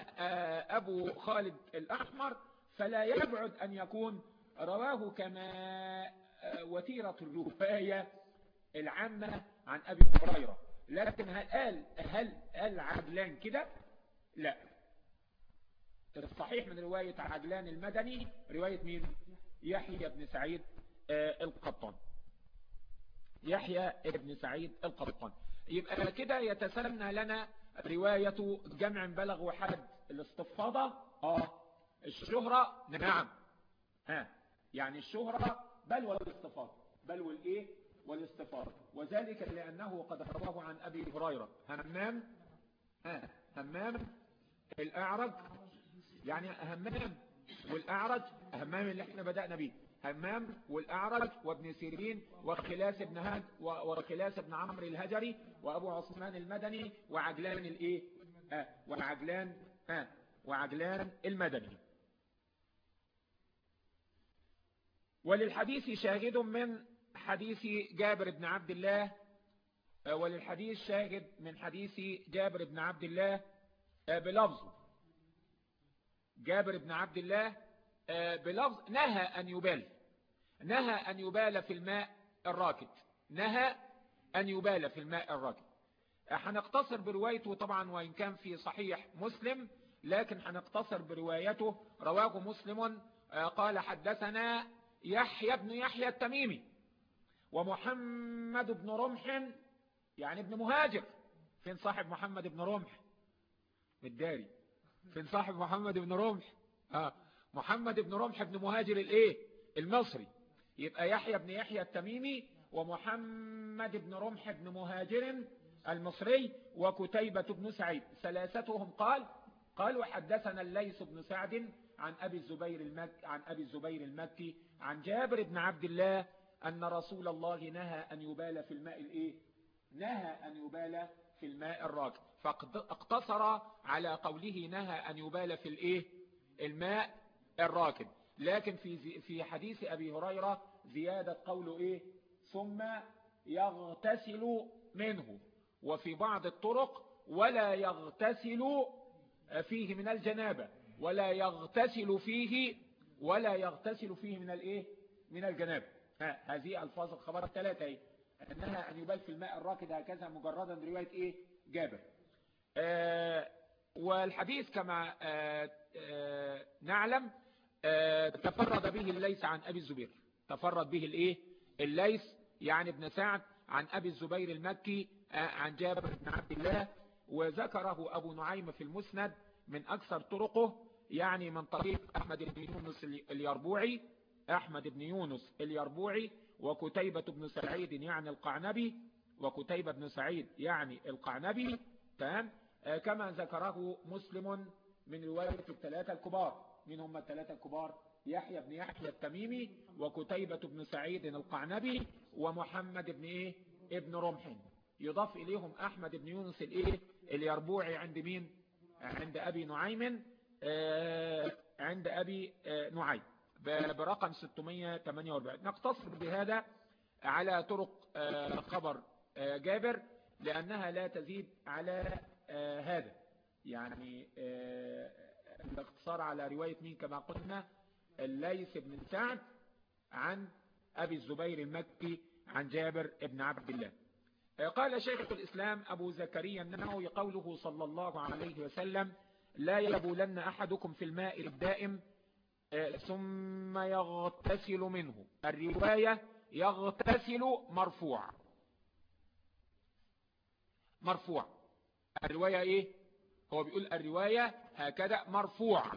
أبو خالد الأحمر فلا يبعد أن يكون رواه كما وتيرة الرواية العامة عن أبي هريرة. لكن هل قال هل قال عجلان كده؟ لا. الصحيح من رواية عجلان المدني رواية مين؟ يحيى بن سعيد آه القطان. يحيى بن سعيد القطان. يبقى كده يتسنى لنا رواية جمع بلغ وحد الاستفاضة آه الشهرة. نعم. ها. يعني الشهرة بل والاستفاضة بل والإيه؟ والاستفاضة وذلك لأنه قد رواه عن أبي هريرة. همام ها همام الأعرج يعني همام والأعرج همام اللي إحنا بدأنا به همام والأعرج وابن سيرين وخلاس بن هاد وخلاس بن عمرو الهجري وأبو عثمان المدني وعجلان الإيه؟ آه وعجلان آه وعجلان المدني. وللحديث شاهد من حديث جابر بن عبد الله وللحديث شاهد من حديث جابر بن عبد الله بلفظ. جابر بن عبد الله بلفظ نهى أن يبال. نهى أن يبال في الماء الراكد. نهى أن يبال في الماء الراكد. هنقتصر بروايته طبعا وإن كان في صحيح مسلم لكن هنقتصر بروايته. رواه مسلم قال حدثنا يحيى بن يحيى التميمي ومحمد بن رمح يعني ابن مهاجر. فين صاحب محمد بن رمح؟ الداري فين صاحب محمد بن رمح؟ آه. محمد بن رمح بن مهاجر الإيه؟ المصري. يبقى يحيى بن يحيى التميمي ومحمد بن رمح بن مهاجر المصري وكتيبة بن سعيد. ثلاثتهم قال قالوا حدثنا الليث بن سعد عن أبي الزبير المكي عن أبي الزبير المكي عن جابر بن عبد الله أن رسول الله نهى أن يبال في الماء الإيه؟ نهى أن يبال في الماء الراكد. فاقتصر على قوله نهى أن يبال في الإيه؟ الماء الراكد. لكن في في حديث أبي هريرة زيادة قوله إيه؟ ثم يغتسل منه. وفي بعض الطرق ولا يغتسل فيه من الجنابة. ولا يغتسل فيه ولا يغتسل فيه من الإيه؟ من الجنابة هذه ألفاظ الخبر الثلاثة إيه أنها أن يبال في الماء الراكد هكذا مجردا رواية إيه؟ جابر. آه والحديث كما آه آه نعلم آه تفرد به الليث عن أبي الزبير. تفرد به الإيه؟ الليث يعني ابن سعد عن أبي الزبير المكي آه عن جابر بن عبد الله وذكره أبو نعيم في المسند من أكثر طرقه يعني من طريق أحمد بن يونس اليربوعي أحمد بن يونس اليربوعي وكتيبة بن سعيد يعني القعنبي وكتيبة بن سعيد يعني القعنبي تمام؟ آه كما ذكره مسلم من رواية الثلاثة الكبار من هم الثلاثة الكبار يحيى بن يحيى التميمي وكتيبة بن سعيد القعنبي ومحمد بن إيه؟ ابن رمح. يضاف إليهم أحمد بن يونس الإيه؟ اليربوعي عند مين؟ عند أبي نعيم آه عند أبي آه نعيم. برقم 648 نقتصر بهذا على طرق آه خبر جابر لأنها لا تزيد على هذا. يعني الاقتصار على رواية مين؟ كما قلنا الليث بن سعد عن أبي الزبير المكي عن جابر بن عبد الله. قال شيخ الإسلام أبو زكريا النووي قوله صلى الله عليه وسلم لا يبولن أحدكم في الماء الدائم ثم يغتسل منه. الرواية يغتسل مرفوع. مرفوع. الرواية إيه؟ هو بيقول الرواية هكذا مرفوع.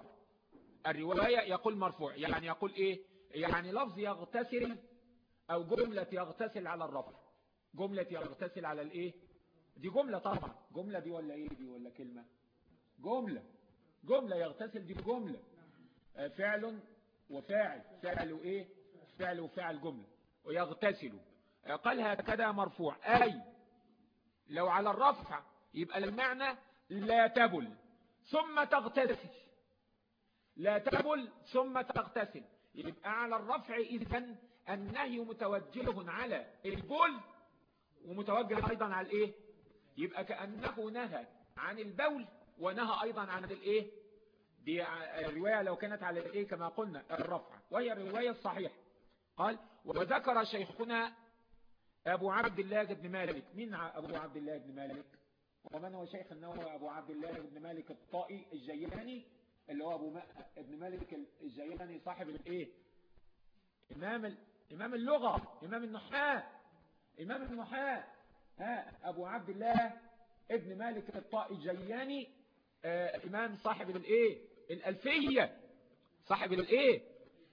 الرواية يقول مرفوع يعني يقول إيه؟ يعني لفظ يغتسل أو جملة يغتسل على الرفع. جملة يغتسل على الإيه؟ دي جملة طبعا. جملة دي ولا إيه دي ولا كلمة؟ جملة. جملة يغتسل دي جملة. فعل وفاعل. فعل وايه فعل وفاعل جملة. ويغتسل. قال هكذا مرفوع. أي. لو على الرفع يبقى المعنى لا تبل. ثم تغتسل. لا تبل ثم تغتسل. يبقى على الرفع إذن النهي متوجه على البول ومتوجه أيضا على الإيه؟ يبقى كأنه نهى عن البول ونهى أيضا عن الإيه؟ دي الرواية لو كانت على الإيه؟ كما قلنا الرفع. وهي الرواية الصحيحة. قال وذكر شيخنا أبو عبد الله بن مالك. مين أبو عبد الله بن مالك؟ ومن هو شيخ النووي؟ أبو عبد الله بن مالك الطائي الجيلاني اللي هو أبو ابن مالك الجيلاني صاحب الإيه؟ إمام. إمام اللغة إمام النحاة. إمام النحاة ها أبو عبد الله ابن مالك الطائي الجيلاني آه إمام صاحب الإيه؟ الألفية. صاحب الإيه؟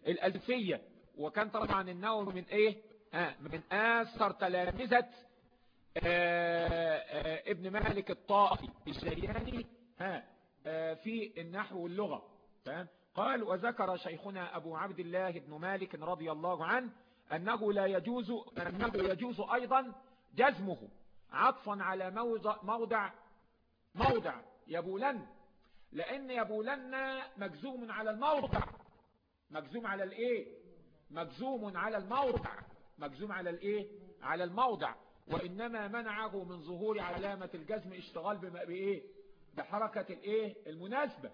الألفية. وكان طبعا النووي من إيه؟ ها من آثر تلامذة ابن مالك الطائي الجياني ها في النحو واللغة. فهم؟ قال وذكر شيخنا أبو عبد الله بن مالك رضي الله عنه أنه لا يجوز أنه يجوز أيضا جزمه عطفا على موضع موضع, موضع يبولن لأن يبولن مجزوم على الموضع. مجزوم على الإيه؟ مجزوم على الموضع. مجزوم على الإيه؟ على الموضع. وإنما منعه من ظهور علامة الجزم اشتغال بإيه؟ بحركة الإيه؟ المناسبة.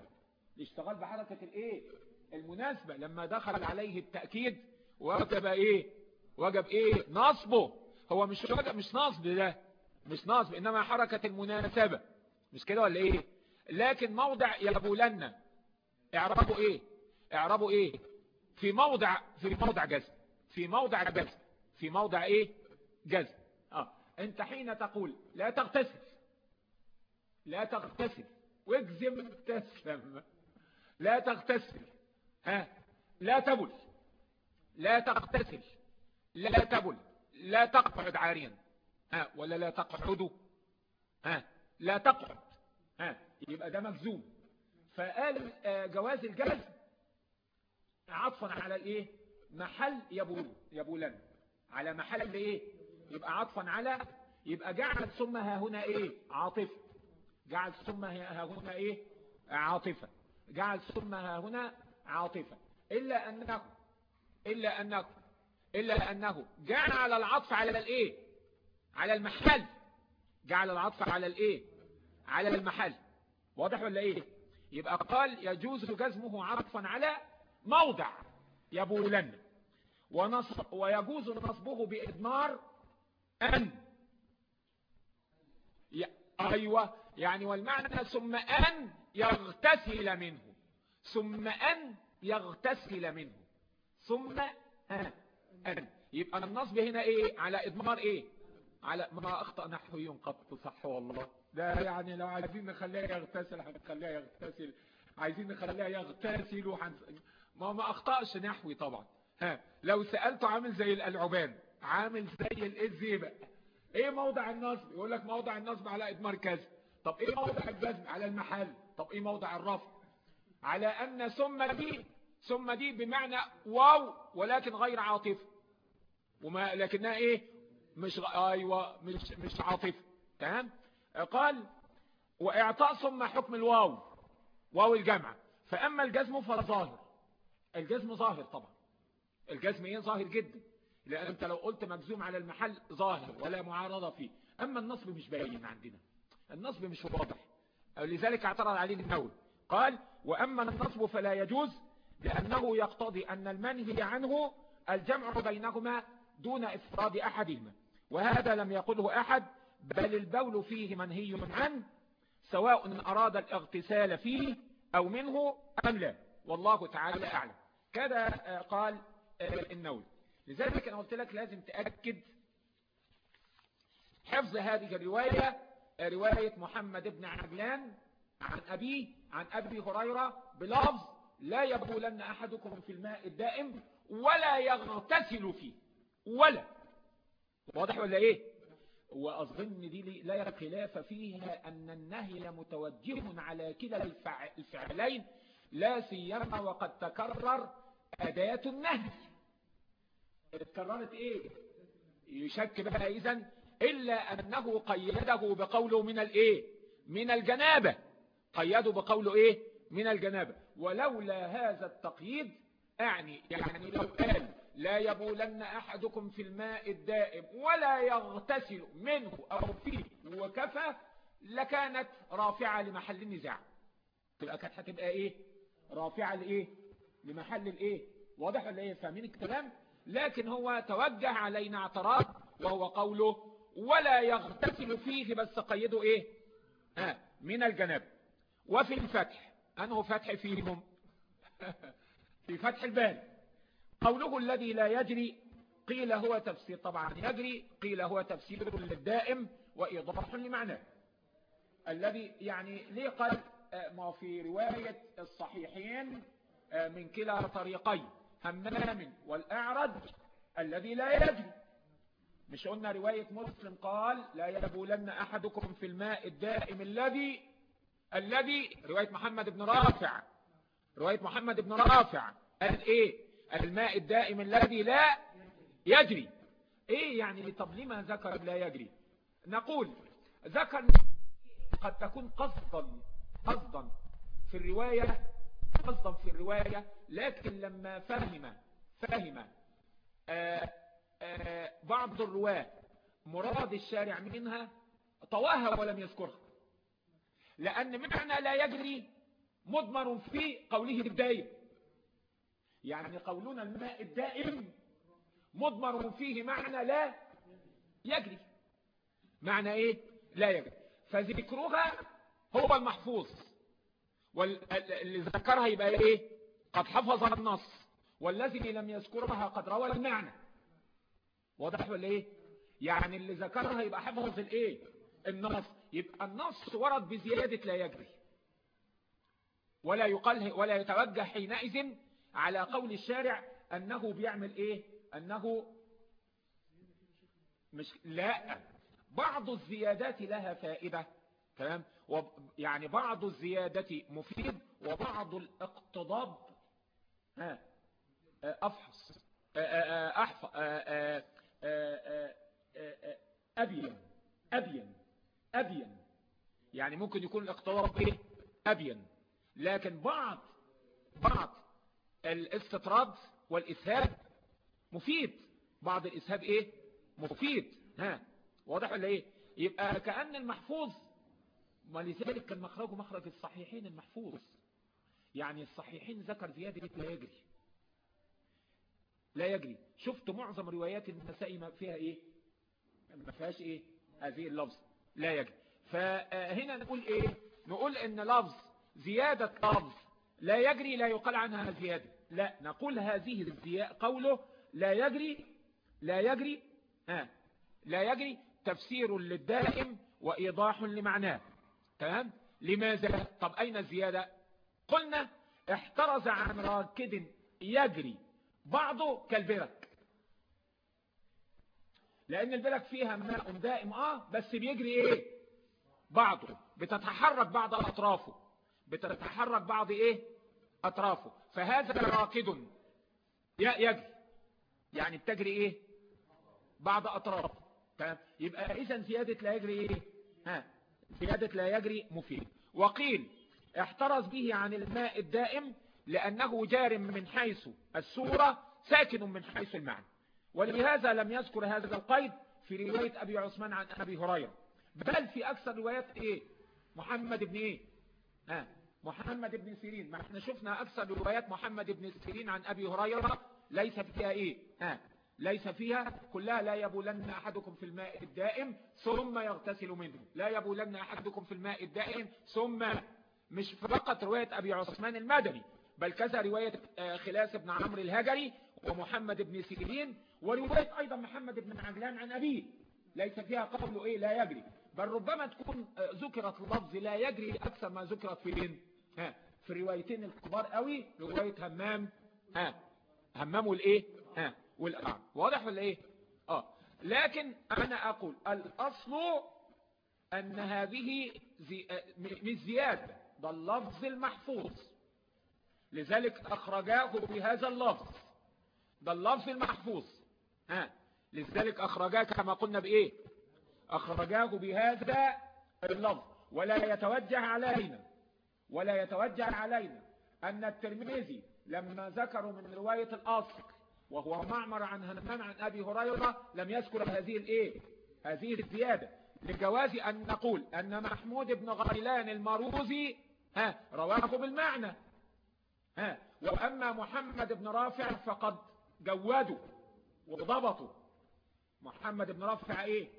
الاشتغال بحركة الإيه؟ المناسبة. لما دخل عليه التأكيد وجب إيه؟ وجب إيه؟ نصبه. هو مش وجب مش نصب ده مش نصب إنما حركة المناسبة. مش كده ولا إيه؟ لكن موضع يبولن اعربه إيه؟ اعربه إيه؟ في موضع في موضع جزم. في موضع جزم. في موضع إيه؟ جزم. آه. أنت حين تقول لا تغتسل لا تغتسل. واجزم تسلم. لا تغتسل. ها؟ لا تبل. لا تغتسل لا تبل لا تقعد عاريا. ها ولا لا تقعد. ها لا تقعد. ها يبقى ده مجزوم فقال جواز الجزم عطفا على الايه محل يبول يبولن. على محل إيه؟ يبقى عطفا على يبقى جعل ثم ها هنا إيه؟ عاطفة جعل ثم ها هنا إيه؟ عاطفة جعل ثم ها هنا عاطفة إلا أنه إلا أنه إلا أنه جعل العطف على الإيه؟ على المحل. جعل العطف على الإيه؟ على المحل. واضح ولا إيه؟ يبقى قال يجوز جزمه عطفا على موضع يبولن. ونصب ويجوز نصبه بإضمار أن. أيوة. يعني والمعنى ثم أن يغتسل منه. ثم أن يغتسل منه. ثم أن. يبقى النصب هنا إيه؟ على إضمار إيه؟ على ما أخطأ نحوي قط صح والله. ده يعني لو عايزين نخليها يغتسل هنخليها يغتسل. عايزين نخليها يغتسل وحن... ما ما أخطأش نحوي طبعا. ها. لو سألته عامل زي الالعبان عامل زي الازيبق إيه موضع النصب؟ يقول لك موضع النصب على ادمار كذا. طب إيه موضع الجزم؟ على المحل. طب إيه موضع الرفع؟ على أن ثم دي ثم دي بمعنى واو ولكن غير عاطفه وما لكنها إيه؟ مش أيوه مش مش عاطفه تمام؟ قال وإعطاء ثم حكم الواو واو الجمع. فأما الجزم فظاهر. الجزم ظاهر طبعا. الجزم إيه؟ ظاهر جدا. لأن أنت لو قلت مجزوم على المحل ظاهر ولا معارضة فيه. أما النصب مش باين عندنا. النصب مش واضح. لذلك اعترض عليه النووي. قال وأما النصب فلا يجوز لأنه يقتضي أن المنهي عنه الجمع بينهما دون إفراد احدهما وهذا لم يقله أحد بل البول فيه منهي عنه سواء أراد الاغتسال فيه أو منه أم لا. والله تعالى أعلم. كذا قال النووي. لذلك أنا قلت لك لازم تأكد حفظ هذه الرواية رواية محمد بن عجلان عن أبيه عن أبي هريرة بلفظ لا يبولن أحدكم في الماء الدائم ولا يغتسل فيه. ولا. واضح ولا إيه؟ وأظن دي لا خلاف فيها أن النهي متوجه على كلا الفعلين لا سيما وقد تكرر أداة النهي. اتكررت إيه؟ يشك بها اذا إلا أنه قيده بقوله من الايه من الجنابة. قيده بقوله إيه؟ من الجنابة. ولولا هذا التقييد أعني يعني لو قال لا يبولن أحدكم في الماء الدائم ولا يغتسل منه أو فيه وكفى لكانت رافعة لمحل النزاع. تبقى كانت هتبقى إيه؟ رافعة لإيه؟ لمحل الإيه؟ واضح ولا إيه؟ فاهمين الكلام؟ لكن هو توجه علينا اعتراض وهو قوله ولا يغتسل فيه بس قيده إيه؟ آه من الجناب. وفي الفتح. أنه فتح فيهم. في فتح البال. قوله الذي لا يجري قيل هو تفسير. طبعا يجري قيل هو تفسير للدائم وإضافة لمعناه. الذي يعني ليه قال ما في رواية الصحيحين من كلا طريقي همام والأعرج الذي لا يجري. مش قلنا رواية مسلم قال لا يبولن أحدكم في الماء الدائم الذي الذي رواية محمد بن رافع. رواية محمد بن رافع. قال إيه؟ الماء الدائم الذي لا يجري. إيه يعني طب لما ذكر لا يجري؟ نقول ذكر قد تكون قصدا قصدا في الرواية قصدا في الرواية لكن لما فهم فهم آآ آآ بعض الرواة مراد الشارع منها طواها ولم يذكرها. لأن معنى لا يجري مضمر في قوله الدائم. يعني قولنا الماء الدائم مضمر فيه معنى لا يجري. معنى إيه؟ لا يجري. فذكرها هو المحفوظ. واللي ذكرها يبقى إيه؟ قد حفظ النص. والذي لم يذكرها قد روى المعنى. واضح ولا إيه؟ يعني اللي ذكرها يبقى حفظ الإيه؟ النص. يبقى النص ورد بزيادة لا يجري. ولا يقال ولا يتوجه حينئذ على قول الشارع أنه بيعمل إيه؟ أنه مش لا. بعض الزيادات لها فائدة. تمام؟ يعني بعض الزيادة مفيد وبعض الاقتضاب. أفحص. احفظ أبين. أبين. أبين. يعني ممكن يكون الاقتضاب إيه أبين. لكن بعض بعض الاستطراد والإسهاب مفيد. بعض الإسهاب إيه؟ مفيد. ها. واضح ولا إيه؟ يبقى كأن المحفوظ ولذلك كان مخرجه مخرج الصحيحين المحفوظ. يعني الصحيحين ذكر زيادة لا يجري. لا يجري. شفت معظم روايات النسائي ما فيها إيه؟ ما فيهاش إيه؟ هذه اللفظ. لا يجري فهنا نقول إيه؟ نقول إن لفظ زيادة لفظ لا يجري لا يقال عنها زيادة. لا نقول هذه الزيادة قوله لا يجري لا يجري ها لا يجري تفسير للدائم وإيضاح لمعناه. تمام؟ لماذا؟ طب أين الزيادة؟ قلنا احترز عن راكد يجري بعضه كالبرك. لأن البرك فيها ماء دائم آه بس بيجري إيه؟ بعضه. بتتحرك بعض أطرافه. بتتحرك بعض إيه؟ أطرافه. فهذا راكد يجري. يعني بتجري إيه؟ بعض أطرافه. تمام؟ يبقى إذا زيادة لا يجري إيه؟ ها؟ زيادة لا يجري مفيد. وقيل احترز به عن الماء الدائم لأنه جار من حيث السورة ساكن من حيث المعنى. ولهذا لم يذكر هذا القيد في رواية أبي عثمان عن أبي هريرة. بل في أكثر روايات إيه؟ محمد بن إيه؟ ها محمد بن سيرين. ما إحنا شفنا أكثر روايات محمد بن سيرين عن أبي هريرة ليس فيها إيه؟ ها ليس فيها كلها لا يبولن أحدكم في الماء الدائم ثم يغتسل منه. لا يبولن أحدكم في الماء الدائم ثم مش فقط رواية أبي عثمان المدني بل كذا رواية خلاس بن عمرو الهجري ومحمد بن سيرين ورواية أيضا محمد بن عجلان عن أبيه. ليس فيها قبل إيه لا يجري. بل ربما تكون ذكرت لفظ لا يجري أكثر ما ذكرت في بين ها في الروايتين الكبار قوي رواية همام. ها همام والإيه؟ ها والأعم واضح ولا إيه؟ آه. لكن أنا أقول الأصل أن هذه. مش زيادة ده اللفظ المحفوظ. لذلك أخرجاه بهذا اللفظ. ده اللفظ المحفوظ. ها لذلك أخرجاه كما قلنا بإيه؟ أخرجاه بهذا اللفظ. ولا يتوجه علينا ولا يتوجه علينا أن الترمذي لما ذكروا من رواية الأصل وهو معمر عن هنمان عن أبي هريرة لم يذكر هذه الإيه؟ هذه الزيادة. لجواز أن نقول أن محمود بن غيلان المروزي ها رواه بالمعنى. ها وأما محمد بن رافع فقد جودوا وضبطوا محمد بن رفع إيه؟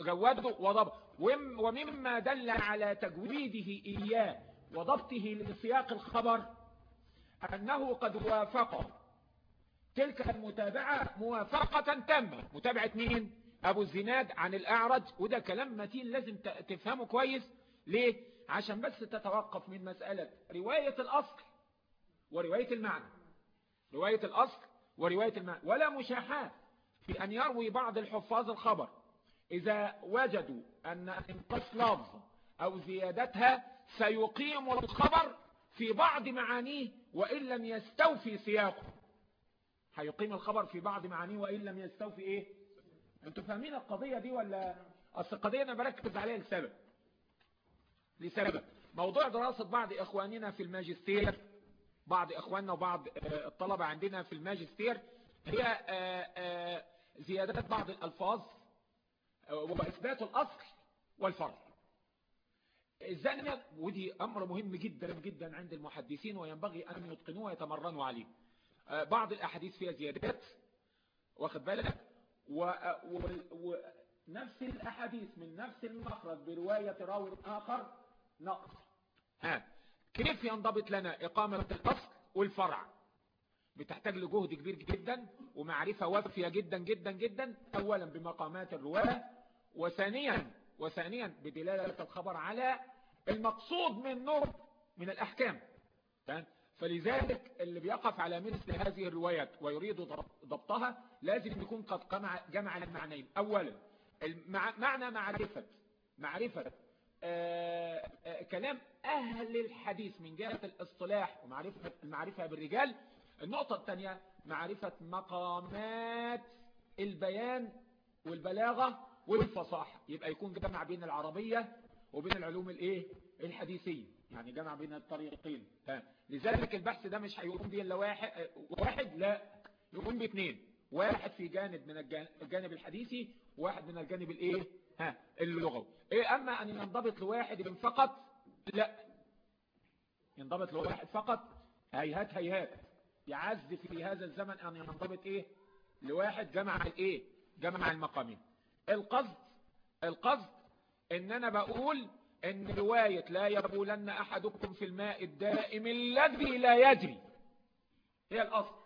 جوده وضبط. ومما دل على تجويده إياه وضبطه لسياق الخبر أنه قد وافق تلك المتابعة موافقة تامة. متابعة مين؟ أبو الزناد عن الأعرج. وده كلام متين لازم تفهمه كويس. ليه؟ عشان بس تتوقف من مسألة رواية الأصل ورواية المعنى. رواية الأصل ورواية المعنى ولا مشاحات في أن يروي بعض الحفاظ الخبر. إذا وجدوا أن انقص لفظ أو زيادتها سيقيم الخبر في بعض معانيه وإن لم يستوفي سياقه. هيقيم الخبر في بعض معانيه وإن لم يستوفي إيه؟ أنتوا فاهمين القضية دي ولا؟ أصل القضية أنا بركز عليها لسبب. لسبب. موضوع دراسة بعض إخواننا في الماجستير بعض إخواننا وبعض الطلبة عندنا في الماجستير هي زيادات بعض الألفاظ وإثبات الأصل والفرع. الزانية ودي أمر مهم جدا جدا عند المحدثين وينبغي أن يتقنوه ويتمرنوا عليه. بعض الأحاديث فيها زيادات واخد بالك؟ ونفس الأحاديث من نفس المخرج برواية راوي آخر نقص. ها. كيف ينضبط لنا إقامة الأصل والفرع؟ بتحتاج لجهد كبير جدا ومعرفة وافية جدا جدا جدا أولا بمقامات الرواة وثانيا وثانيا بدلالة الخبر على المقصود منه من الأحكام. فلذلك اللي بيقف على مثل هذه الروايات ويريد ضبطها لازم يكون قد جمع المعنيين. أولا معنى معرفة. معرفة. كلام أهل الحديث من جهة الاصطلاح ومعرفة المعرفة بالرجال. النقطة الثانية معرفة مقامات البيان والبلاغة والفصاحة. يبقى يكون جمع بين العربية وبين العلوم الإيه؟ الحديثية. يعني جمع بين الطريقين. لذلك البحث ده مش هيقوم بيه الا واحد واحد لا يقوم باثنين واحد في جانب من الجانب الحديثي وواحد من الجانب الإيه؟ اللغوي. إيه أما أن ينضبط لواحد فقط لا. ينضبط لواحد فقط هيهات هيهات. يعز في هذا الزمن أن ينضبط إيه؟ لواحد جمع الإيه؟ جمع المقامين. القصد القصد ان أنا بقول إن رواية لا يبولن أحدكم في الماء الدائم الذي لا يجري. هي الأصل.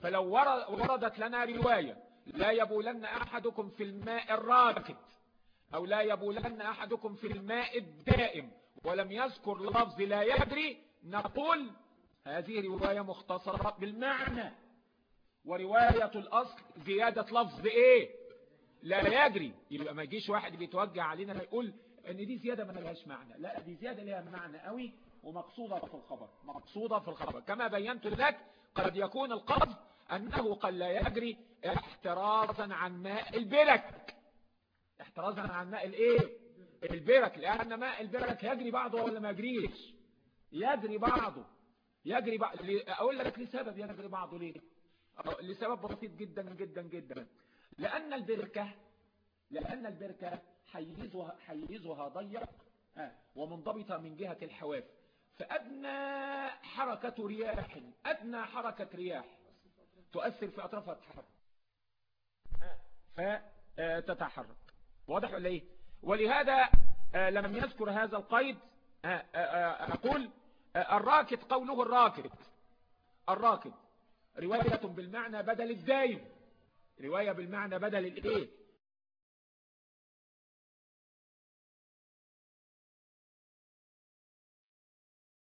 فلو وردت لنا رواية لا يبولن أحدكم في الماء الراكد أو لا يبولن أحدكم في الماء الدائم ولم يذكر لفظ لا يجري نقول هذه رواية مختصرة بالمعنى. ورواية الأصل زيادة لفظ إيه؟ لا يجري يبقى ما يجيش واحد بيتوجع علينا يقول إن دي زيادة ما لهاش معنى. لا دي زيادة لها معنى قوي ومقصودة في الخبر مقصودة في الخبر. كما بينت لك قد يكون القصد أنه قد لا يجري احترازا عن ماء البرك احترازا عن ماء الإيه؟ البرك لأن ماء البرك يجري بعضه ولا ما يجريش يجري بعضه. يجري بعض أقول لك لسبب يجري بعضه ليه؟ لسبب بسيط جدا جدا جدا. لأن البركة لأن البركة حيزها, حيزها ضيق ومنضبطة من جهة الحواف. فأدنى حركة رياح أدنى حركة رياح. تؤثر في أطرافها تتحرك. فتتحرك واضح ولا إيه؟ ولهذا لم يذكر هذا القيد أقول الراكد قوله الراكد. الراكد. رواية بالمعنى بدل الدايم. رواية بالمعنى بدل الإيه؟